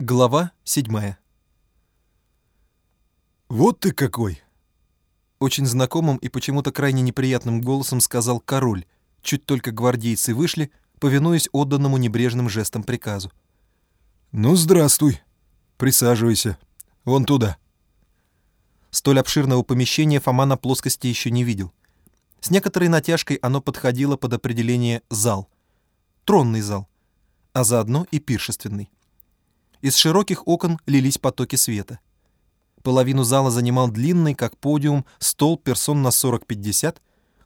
Глава седьмая. «Вот ты какой!» Очень знакомым и почему-то крайне неприятным голосом сказал король, чуть только гвардейцы вышли, повинуясь отданному небрежным жестом приказу. «Ну, здравствуй. Присаживайся. Вон туда». Столь обширного помещения Фома на плоскости еще не видел. С некоторой натяжкой оно подходило под определение «зал». Тронный зал, а заодно и пиршественный. Из широких окон лились потоки света. Половину зала занимал длинный, как подиум, стол персон на 40-50,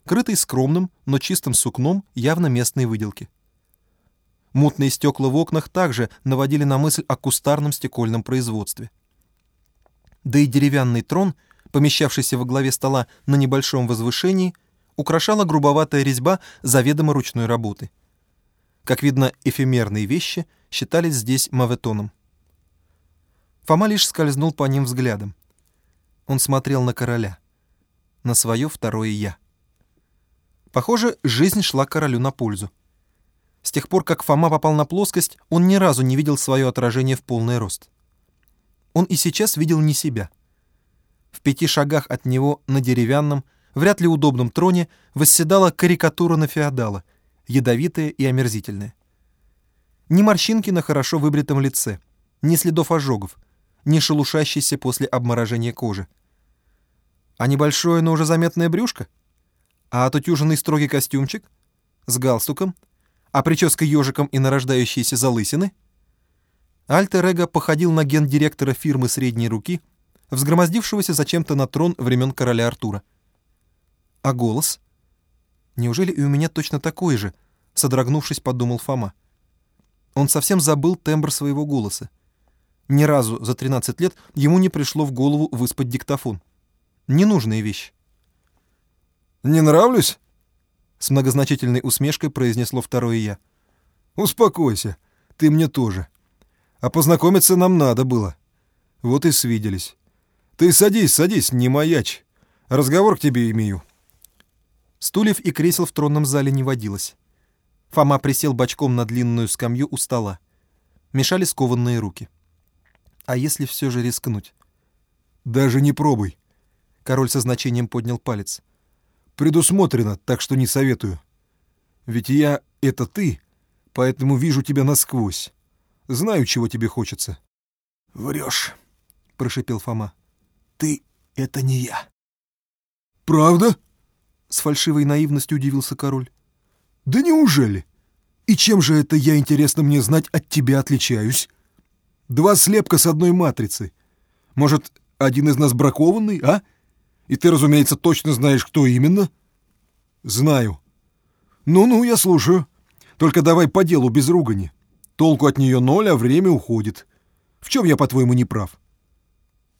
крытый скромным, но чистым сукном явно местной выделки. Мутные стекла в окнах также наводили на мысль о кустарном стекольном производстве. Да и деревянный трон, помещавшийся во главе стола на небольшом возвышении, украшала грубоватая резьба заведомо ручной работы. Как видно, эфемерные вещи считались здесь маветоном. Фома лишь скользнул по ним взглядом. Он смотрел на короля, на свое второе «я». Похоже, жизнь шла королю на пользу. С тех пор, как Фома попал на плоскость, он ни разу не видел свое отражение в полный рост. Он и сейчас видел не себя. В пяти шагах от него на деревянном, вряд ли удобном троне восседала карикатура на феодала, ядовитая и омерзительная. Ни морщинки на хорошо выбритом лице, ни следов ожогов, не шелушащейся после обморожения кожи. А небольшое, но уже заметное брюшко? А отутюженный строгий костюмчик? С галстуком? А прическа ежиком и нарождающиеся залысины? Альтер-эго походил на гендиректора фирмы средней руки, взгромоздившегося зачем-то на трон времен короля Артура. А голос? Неужели и у меня точно такой же? Содрогнувшись, подумал Фома. Он совсем забыл тембр своего голоса. Ни разу за 13 лет ему не пришло в голову выспать диктофон. Ненужная вещь. «Не нравлюсь?» С многозначительной усмешкой произнесло второе «я». «Успокойся, ты мне тоже. А познакомиться нам надо было. Вот и свиделись. Ты садись, садись, не маячь. Разговор к тебе имею». Стульев и кресел в тронном зале не водилось. Фома присел бочком на длинную скамью у стола. Мешали скованные руки. А если все же рискнуть? Даже не пробуй. Король со значением поднял палец. Предусмотрено, так что не советую. Ведь я — это ты, поэтому вижу тебя насквозь. Знаю, чего тебе хочется. Врешь, — прошипел Фома. Ты — это не я. Правда? С фальшивой наивностью удивился король. Да неужели? И чем же это я, интересно мне знать, от тебя отличаюсь? Два слепка с одной матрицы. Может, один из нас бракованный, а? И ты, разумеется, точно знаешь, кто именно? Знаю. Ну-ну, я слушаю. Только давай по делу, без ругани. Толку от нее ноль, а время уходит. В чем я, по-твоему, не прав?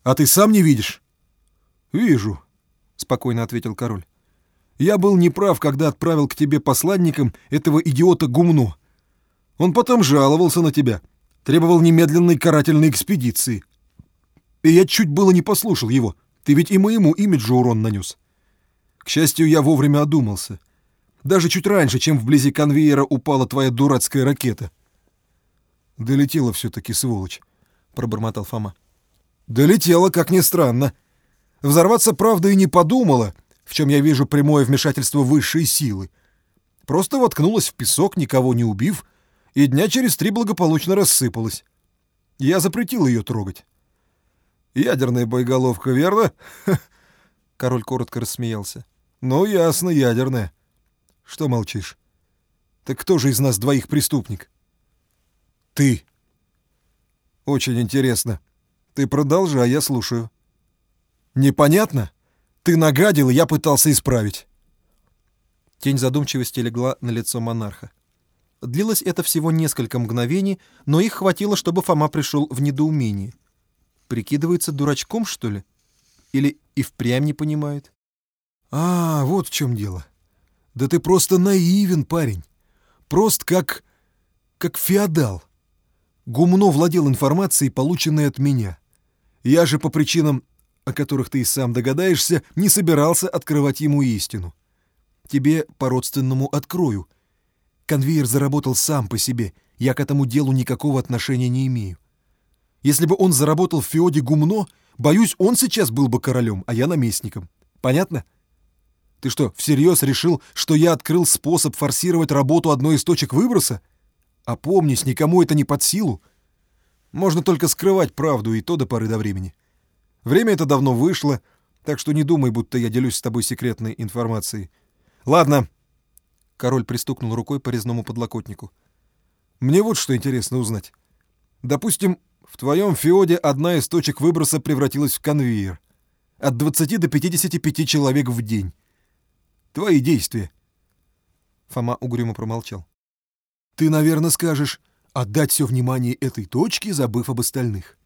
А ты сам не видишь? Вижу, — спокойно ответил король. Я был неправ, когда отправил к тебе посланникам этого идиота Гумно. Он потом жаловался на тебя — требовал немедленной карательной экспедиции. И я чуть было не послушал его. Ты ведь и моему имиджу урон нанес. К счастью, я вовремя одумался. Даже чуть раньше, чем вблизи конвейера упала твоя дурацкая ракета. Долетела все-таки, сволочь, — пробормотал Фома. Долетела, как ни странно. Взорваться, правда, и не подумала, в чем я вижу прямое вмешательство высшей силы. Просто воткнулась в песок, никого не убив, и дня через три благополучно рассыпалась. Я запретил ее трогать. Ядерная боеголовка, верно? Король коротко рассмеялся. Ну, ясно, ядерная. Что молчишь? Так кто же из нас двоих преступник? Ты. Очень интересно. Ты продолжай, я слушаю. Непонятно? Ты нагадил, я пытался исправить. Тень задумчивости легла на лицо монарха. Длилось это всего несколько мгновений, но их хватило, чтобы Фома пришел в недоумение. Прикидывается дурачком, что ли? Или и впрямь не понимает? А, вот в чем дело. Да ты просто наивен, парень. Прост как... как феодал. Гумно владел информацией, полученной от меня. Я же по причинам, о которых ты и сам догадаешься, не собирался открывать ему истину. Тебе по-родственному открою, Конвейер заработал сам по себе. Я к этому делу никакого отношения не имею. Если бы он заработал в Феоде гумно, боюсь, он сейчас был бы королем, а я наместником. Понятно? Ты что, всерьез решил, что я открыл способ форсировать работу одной из точек выброса? Опомнись, никому это не под силу. Можно только скрывать правду, и то до поры до времени. Время это давно вышло, так что не думай, будто я делюсь с тобой секретной информацией. Ладно. Король пристукнул рукой по резному подлокотнику. Мне вот что интересно узнать. Допустим, в твоем феоде одна из точек выброса превратилась в конвейер. От 20 до 55 человек в день. Твои действия. Фома угрюмо промолчал. Ты, наверное, скажешь, отдать все внимание этой точке, забыв об остальных.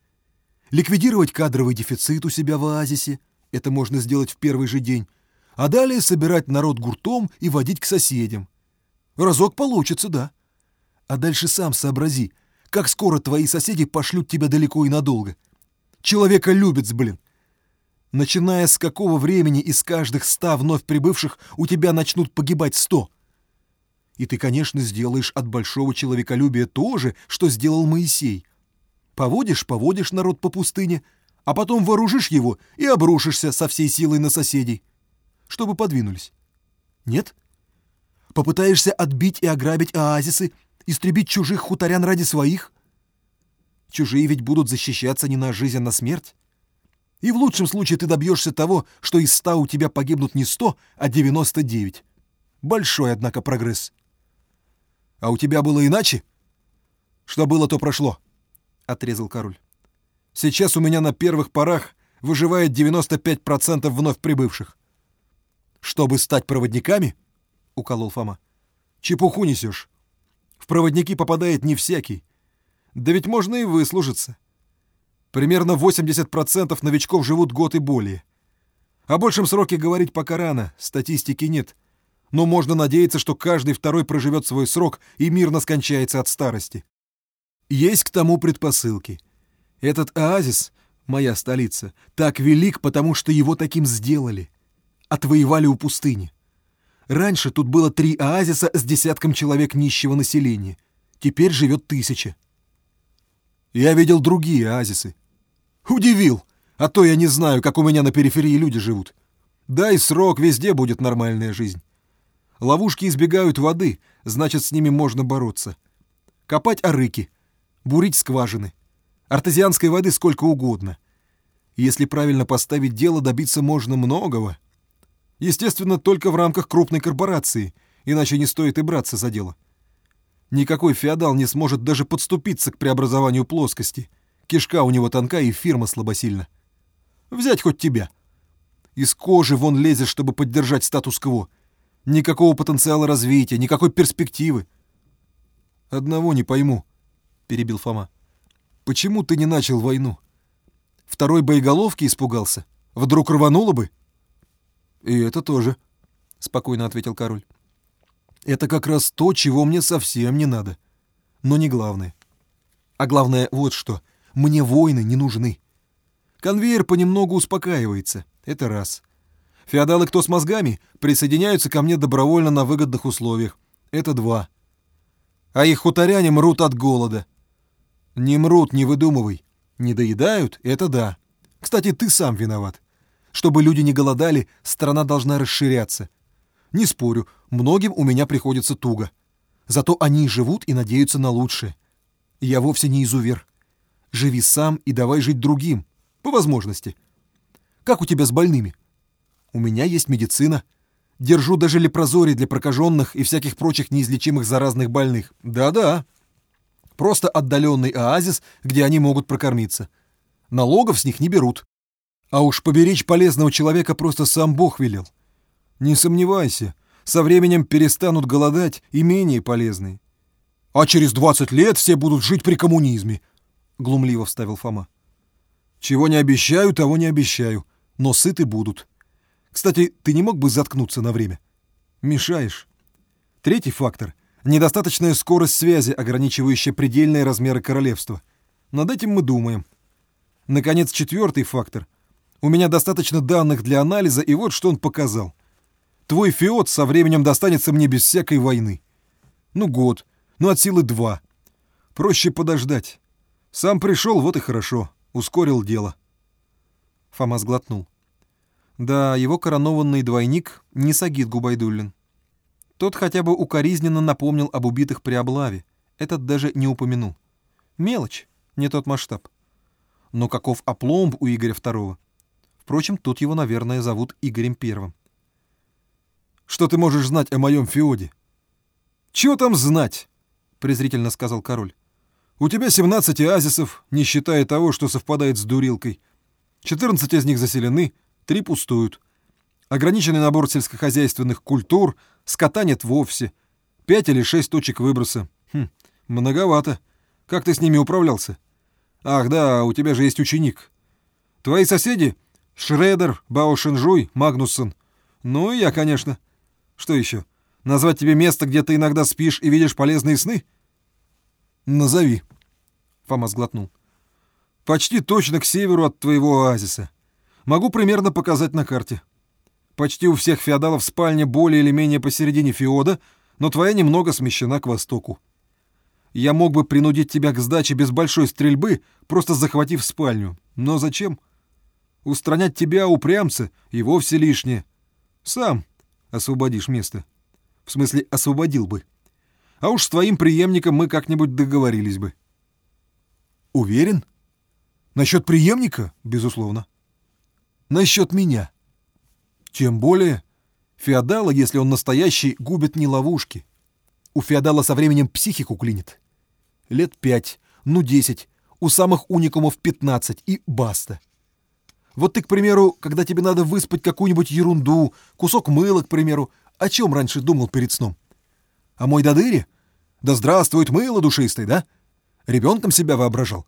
Ликвидировать кадровый дефицит у себя в оазисе, это можно сделать в первый же день, а далее собирать народ гуртом и водить к соседям. Разок получится, да. А дальше сам сообрази, как скоро твои соседи пошлют тебя далеко и надолго. Человека любит, блин. Начиная с какого времени из каждых ста вновь прибывших у тебя начнут погибать сто? И ты, конечно, сделаешь от большого человеколюбия то же, что сделал Моисей. Поводишь, поводишь народ по пустыне, а потом вооружишь его и обрушишься со всей силой на соседей, чтобы подвинулись. Нет? Попытаешься отбить и ограбить оазисы, истребить чужих хуторян ради своих? Чужие ведь будут защищаться не на жизнь, а на смерть. И в лучшем случае ты добьешься того, что из ста у тебя погибнут не сто, а девяносто девять. Большой, однако, прогресс. А у тебя было иначе? Что было, то прошло, — отрезал король. Сейчас у меня на первых порах выживает 95% вновь прибывших. Чтобы стать проводниками, — уколол Фома, — чепуху несешь. В проводники попадает не всякий. Да ведь можно и выслужиться. Примерно 80% новичков живут год и более. О большем сроке говорить пока рано, статистики нет — но можно надеяться, что каждый второй проживет свой срок и мирно скончается от старости. Есть к тому предпосылки. Этот оазис, моя столица, так велик, потому что его таким сделали. Отвоевали у пустыни. Раньше тут было три оазиса с десятком человек нищего населения. Теперь живет тысяча. Я видел другие оазисы. Удивил, а то я не знаю, как у меня на периферии люди живут. Дай срок, везде будет нормальная жизнь. Ловушки избегают воды, значит, с ними можно бороться. Копать арыки, бурить скважины. Артезианской воды сколько угодно. Если правильно поставить дело, добиться можно многого. Естественно, только в рамках крупной корпорации, иначе не стоит и браться за дело. Никакой феодал не сможет даже подступиться к преобразованию плоскости. Кишка у него тонка и фирма слабосильна. Взять хоть тебя. Из кожи вон лезешь, чтобы поддержать статус-кво. Никакого потенциала развития, никакой перспективы. Одного не пойму, перебил Фома. Почему ты не начал войну? Второй боеголовки испугался? Вдруг рвануло бы? И это тоже, спокойно ответил король. Это как раз то, чего мне совсем не надо. Но не главное. А главное вот что. Мне войны не нужны. Конвейер понемногу успокаивается. Это раз. Феодалы, кто с мозгами, присоединяются ко мне добровольно на выгодных условиях. Это два. А их хуторяне мрут от голода. Не мрут, не выдумывай. Не доедают — это да. Кстати, ты сам виноват. Чтобы люди не голодали, страна должна расширяться. Не спорю, многим у меня приходится туго. Зато они живут и надеются на лучшее. Я вовсе не изувер. Живи сам и давай жить другим. По возможности. Как у тебя с больными? У меня есть медицина. Держу даже лепрозорий для прокаженных и всяких прочих неизлечимых заразных больных. Да-да. Просто отдаленный оазис, где они могут прокормиться. Налогов с них не берут. А уж поберечь полезного человека просто сам Бог велел. Не сомневайся, со временем перестанут голодать и менее полезные. А через 20 лет все будут жить при коммунизме, глумливо вставил Фома. Чего не обещаю, того не обещаю, но сыты будут. Кстати, ты не мог бы заткнуться на время? Мешаешь. Третий фактор — недостаточная скорость связи, ограничивающая предельные размеры королевства. Над этим мы думаем. Наконец, четвертый фактор. У меня достаточно данных для анализа, и вот что он показал. Твой феод со временем достанется мне без всякой войны. Ну, год. Ну, от силы два. Проще подождать. Сам пришел, вот и хорошо. Ускорил дело. Фома сглотнул. Да, его коронованный двойник не Сагит Губайдуллин. Тот хотя бы укоризненно напомнил об убитых при облаве. Этот даже не упомянул. Мелочь, не тот масштаб. Но каков опломб у Игоря Второго? Впрочем, тут его, наверное, зовут Игорем Первым. Что ты можешь знать о моем Феоде? Чего там знать? презрительно сказал король. У тебя 17 оазисов, не считая того, что совпадает с дурилкой. 14 из них заселены, три пустуют. Ограниченный набор сельскохозяйственных культур, скота нет вовсе. Пять или шесть точек выброса. Хм, многовато. Как ты с ними управлялся? Ах, да, у тебя же есть ученик. Твои соседи — Шредер, Бао Шинжуй, Магнуссон. Ну и я, конечно. Что еще? Назвать тебе место, где ты иногда спишь и видишь полезные сны? Назови. Фома сглотнул. Почти точно к северу от твоего оазиса. Могу примерно показать на карте. Почти у всех феодалов спальня более или менее посередине феода, но твоя немного смещена к востоку. Я мог бы принудить тебя к сдаче без большой стрельбы, просто захватив спальню. Но зачем? Устранять тебя, упрямца, и вовсе лишнее. Сам освободишь место. В смысле, освободил бы. А уж с твоим преемником мы как-нибудь договорились бы. Уверен? — Насчет преемника, безусловно. Насчет меня. Тем более, феодала, если он настоящий, губит не ловушки. У феодала со временем психику клинит. Лет пять, ну десять, у самых уникумов пятнадцать и баста. Вот ты, к примеру, когда тебе надо выспать какую-нибудь ерунду, кусок мыла, к примеру, о чем раньше думал перед сном? О мой дадыре? Да здравствует мыло душистый, да? Ребенком себя воображал?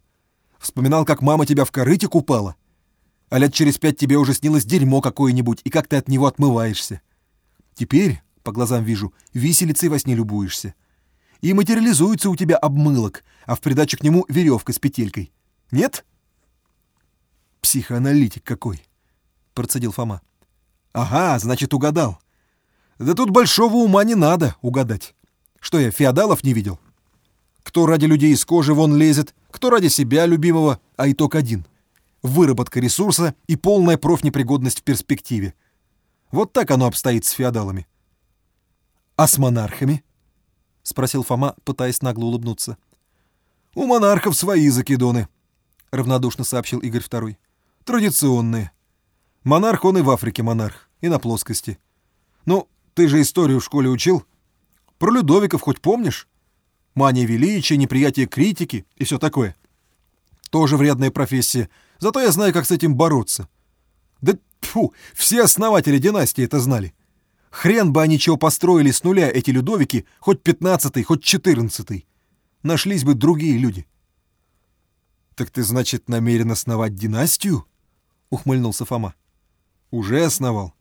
Вспоминал, как мама тебя в корыте купала. А лет через пять тебе уже снилось дерьмо какое-нибудь, и как ты от него отмываешься. Теперь, по глазам вижу, виселицей во сне любуешься. И материализуется у тебя обмылок, а в придачу к нему веревка с петелькой. Нет? Психоаналитик какой, процедил Фома. Ага, значит, угадал. Да тут большого ума не надо угадать. Что я, феодалов не видел? Кто ради людей из кожи вон лезет, кто ради себя любимого, а итог один. Выработка ресурса и полная профнепригодность в перспективе. Вот так оно обстоит с феодалами. «А с монархами?» — спросил Фома, пытаясь нагло улыбнуться. «У монархов свои закидоны», — равнодушно сообщил Игорь Второй. «Традиционные. Монарх он и в Африке монарх, и на плоскости. Ну, ты же историю в школе учил. Про Людовиков хоть помнишь? Мания величия, неприятие критики и все такое. Тоже вредная профессия. Зато я знаю, как с этим бороться. Да фу, все основатели династии это знали. Хрен бы они чего построили с нуля, эти Людовики, хоть пятнадцатый, хоть четырнадцатый. Нашлись бы другие люди. «Так ты, значит, намерен основать династию?» — ухмыльнулся Фома. «Уже основал.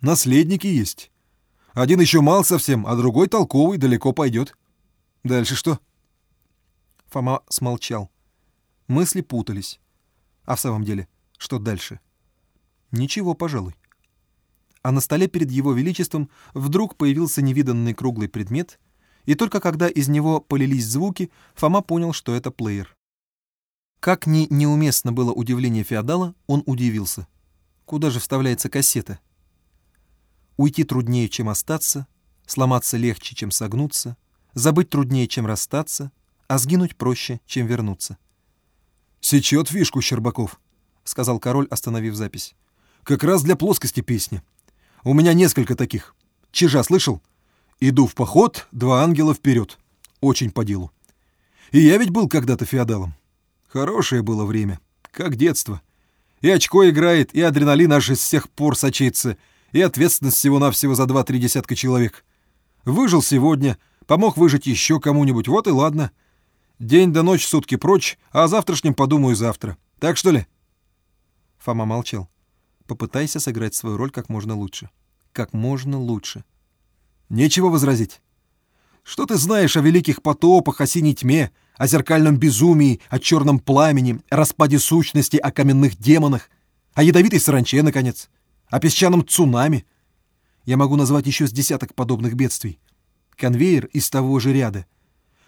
Наследники есть. Один еще мал совсем, а другой толковый далеко пойдет. Дальше что? Фома смолчал. Мысли путались. А в самом деле, что дальше? Ничего, пожалуй. А на столе перед его величеством вдруг появился невиданный круглый предмет, и только когда из него полились звуки, Фома понял, что это плеер. Как ни неуместно было удивление феодала, он удивился. Куда же вставляется кассета? Уйти труднее, чем остаться, сломаться легче, чем согнуться — Забыть труднее, чем расстаться, а сгинуть проще, чем вернуться. «Сечет фишку, Щербаков», — сказал король, остановив запись. «Как раз для плоскости песни. У меня несколько таких. Чижа слышал? Иду в поход, два ангела вперед. Очень по делу. И я ведь был когда-то феодалом. Хорошее было время, как детство. И очко играет, и адреналин аж из всех пор сочится, и ответственность всего-навсего за два-три десятка человек. Выжил сегодня, Помог выжить еще кому-нибудь, вот и ладно. День до ночи сутки прочь, а о завтрашнем подумаю завтра. Так что ли?» Фома молчал. «Попытайся сыграть свою роль как можно лучше. Как можно лучше». «Нечего возразить. Что ты знаешь о великих потопах, о синей тьме, о зеркальном безумии, о черном пламени, о распаде сущности, о каменных демонах, о ядовитой саранче, наконец, о песчаном цунами? Я могу назвать еще с десяток подобных бедствий конвейер из того же ряда.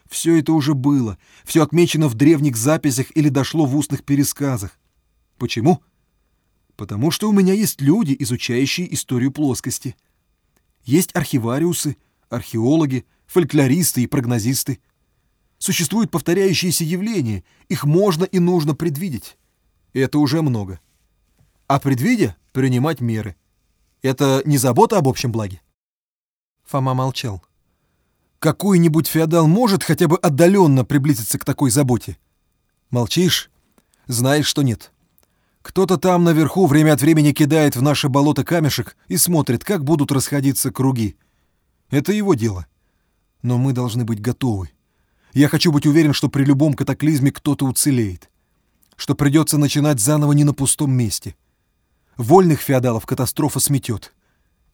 Все это уже было, все отмечено в древних записях или дошло в устных пересказах. Почему? Потому что у меня есть люди, изучающие историю плоскости. Есть архивариусы, археологи, фольклористы и прогнозисты. Существуют повторяющиеся явления, их можно и нужно предвидеть. Это уже много. А предвидя, принимать меры. Это не забота об общем благе? Фома молчал. Какой-нибудь феодал может хотя бы отдаленно приблизиться к такой заботе? Молчишь? Знаешь, что нет. Кто-то там наверху время от времени кидает в наше болото камешек и смотрит, как будут расходиться круги. Это его дело. Но мы должны быть готовы. Я хочу быть уверен, что при любом катаклизме кто-то уцелеет. Что придется начинать заново не на пустом месте. Вольных феодалов катастрофа сметет.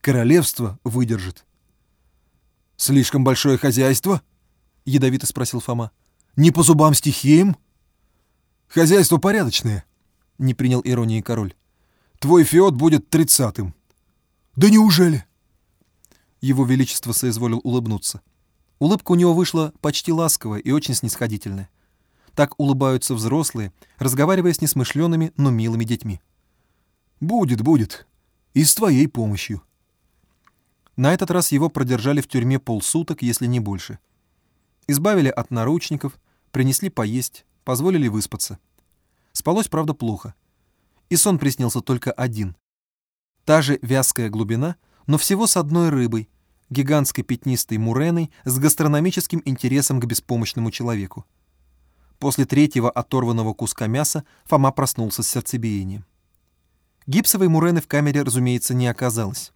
Королевство выдержит. «Слишком большое хозяйство?» — ядовито спросил Фома. «Не по зубам стихиям?» «Хозяйство порядочное», — не принял иронии король. «Твой феод будет тридцатым». «Да неужели?» Его Величество соизволил улыбнуться. Улыбка у него вышла почти ласковая и очень снисходительная. Так улыбаются взрослые, разговаривая с несмышленными, но милыми детьми. «Будет, будет. И с твоей помощью». На этот раз его продержали в тюрьме полсуток, если не больше. Избавили от наручников, принесли поесть, позволили выспаться. Спалось, правда, плохо. И сон приснился только один. Та же вязкая глубина, но всего с одной рыбой, гигантской пятнистой муреной с гастрономическим интересом к беспомощному человеку. После третьего оторванного куска мяса Фома проснулся с сердцебиением. Гипсовой мурены в камере, разумеется, не оказалось.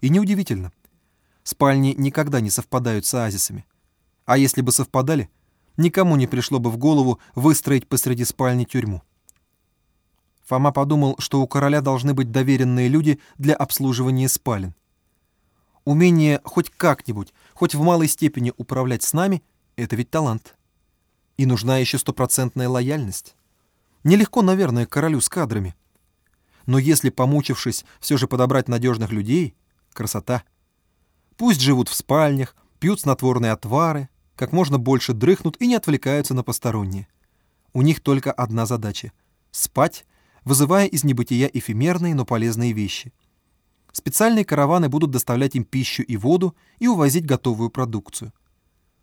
И неудивительно. Спальни никогда не совпадают с оазисами. А если бы совпадали, никому не пришло бы в голову выстроить посреди спальни тюрьму. Фома подумал, что у короля должны быть доверенные люди для обслуживания спален. Умение хоть как-нибудь, хоть в малой степени управлять с нами — это ведь талант. И нужна еще стопроцентная лояльность. Нелегко, наверное, королю с кадрами. Но если, помучившись, все же подобрать надежных людей — Красота. Пусть живут в спальнях, пьют снотворные отвары, как можно больше дрыхнут и не отвлекаются на посторонние. У них только одна задача — спать, вызывая из небытия эфемерные, но полезные вещи. Специальные караваны будут доставлять им пищу и воду и увозить готовую продукцию.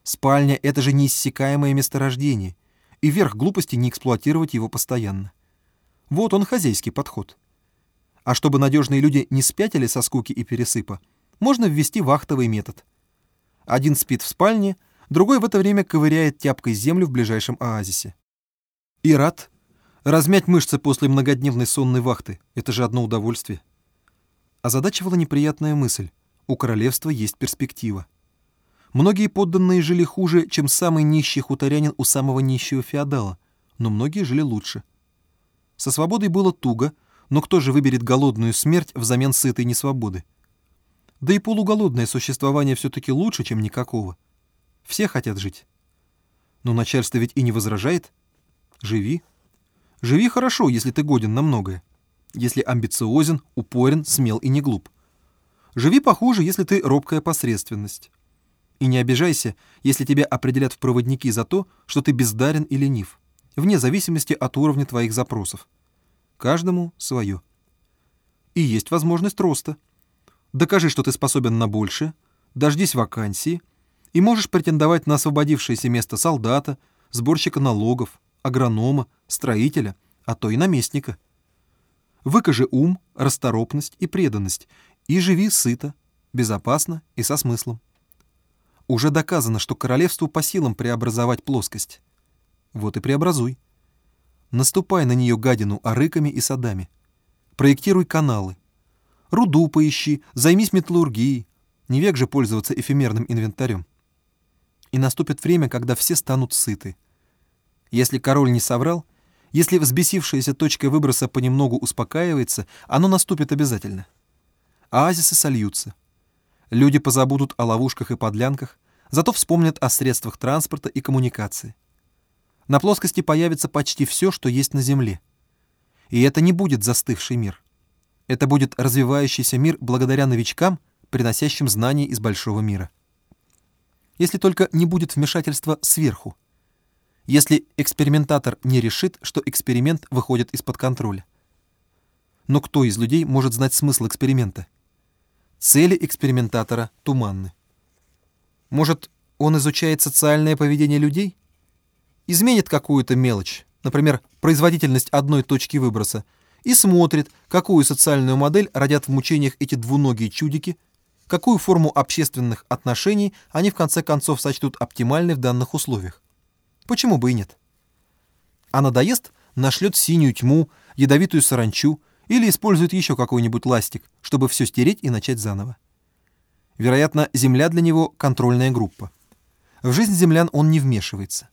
Спальня — это же неиссякаемое месторождение, и верх глупости не эксплуатировать его постоянно. Вот он хозяйский подход. А чтобы надежные люди не спятили со скуки и пересыпа, можно ввести вахтовый метод. Один спит в спальне, другой в это время ковыряет тяпкой землю в ближайшем оазисе. И рад. Размять мышцы после многодневной сонной вахты — это же одно удовольствие. Озадачивала неприятная мысль. У королевства есть перспектива. Многие подданные жили хуже, чем самый нищий хуторянин у самого нищего феодала, но многие жили лучше. Со свободой было туго, но кто же выберет голодную смерть взамен сытой несвободы? Да и полуголодное существование все-таки лучше, чем никакого. Все хотят жить. Но начальство ведь и не возражает. Живи. Живи хорошо, если ты годен на многое. Если амбициозен, упорен, смел и не глуп. Живи похуже, если ты робкая посредственность. И не обижайся, если тебя определят в проводники за то, что ты бездарен и ленив, вне зависимости от уровня твоих запросов. Каждому свое. И есть возможность роста. Докажи, что ты способен на большее, дождись вакансии, и можешь претендовать на освободившееся место солдата, сборщика налогов, агронома, строителя, а то и наместника. Выкажи ум, расторопность и преданность, и живи сыто, безопасно и со смыслом. Уже доказано, что королевству по силам преобразовать плоскость. Вот и преобразуй. Наступай на нее гадину арыками и садами. Проектируй каналы. Руду поищи, займись металлургией. Не век же пользоваться эфемерным инвентарем. И наступит время, когда все станут сыты. Если король не соврал, если взбесившаяся точка выброса понемногу успокаивается, оно наступит обязательно. Оазисы сольются. Люди позабудут о ловушках и подлянках, зато вспомнят о средствах транспорта и коммуникации. На плоскости появится почти все, что есть на Земле. И это не будет застывший мир. Это будет развивающийся мир благодаря новичкам, приносящим знания из большого мира. если только не будет вмешательства сверху, если экспериментатор не решит, что эксперимент выходит из-под контроля. Но кто из людей может знать смысл эксперимента? Цели экспериментатора туманны. Может, он изучает социальное поведение людей? Изменит какую-то мелочь, например, производительность одной точки выброса, и смотрит, какую социальную модель родят в мучениях эти двуногие чудики, какую форму общественных отношений они в конце концов сочтут оптимальной в данных условиях. Почему бы и нет? А надоест, нашлет синюю тьму, ядовитую саранчу или использует еще какой-нибудь ластик, чтобы все стереть и начать заново. Вероятно, Земля для него — контрольная группа. В жизнь землян он не вмешивается.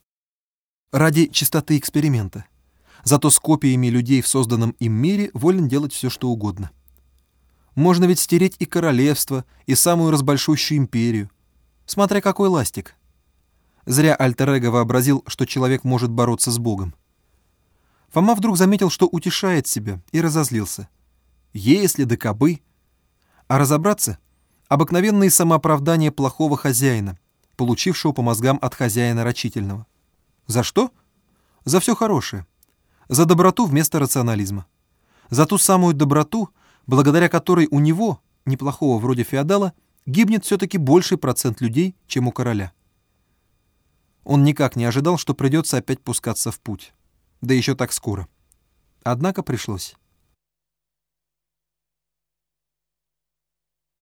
Ради чистоты эксперимента. Зато с копиями людей в созданном им мире волен делать все, что угодно. Можно ведь стереть и королевство, и самую разбольшущую империю. Смотря какой ластик. Зря альтер вообразил, что человек может бороться с Богом. Фома вдруг заметил, что утешает себя, и разозлился. Если да кобы. А разобраться — обыкновенные самооправдания плохого хозяина, получившего по мозгам от хозяина рачительного. За что? За все хорошее. За доброту вместо рационализма. За ту самую доброту, благодаря которой у него, неплохого вроде феодала, гибнет все-таки больший процент людей, чем у короля. Он никак не ожидал, что придется опять пускаться в путь. Да еще так скоро. Однако пришлось.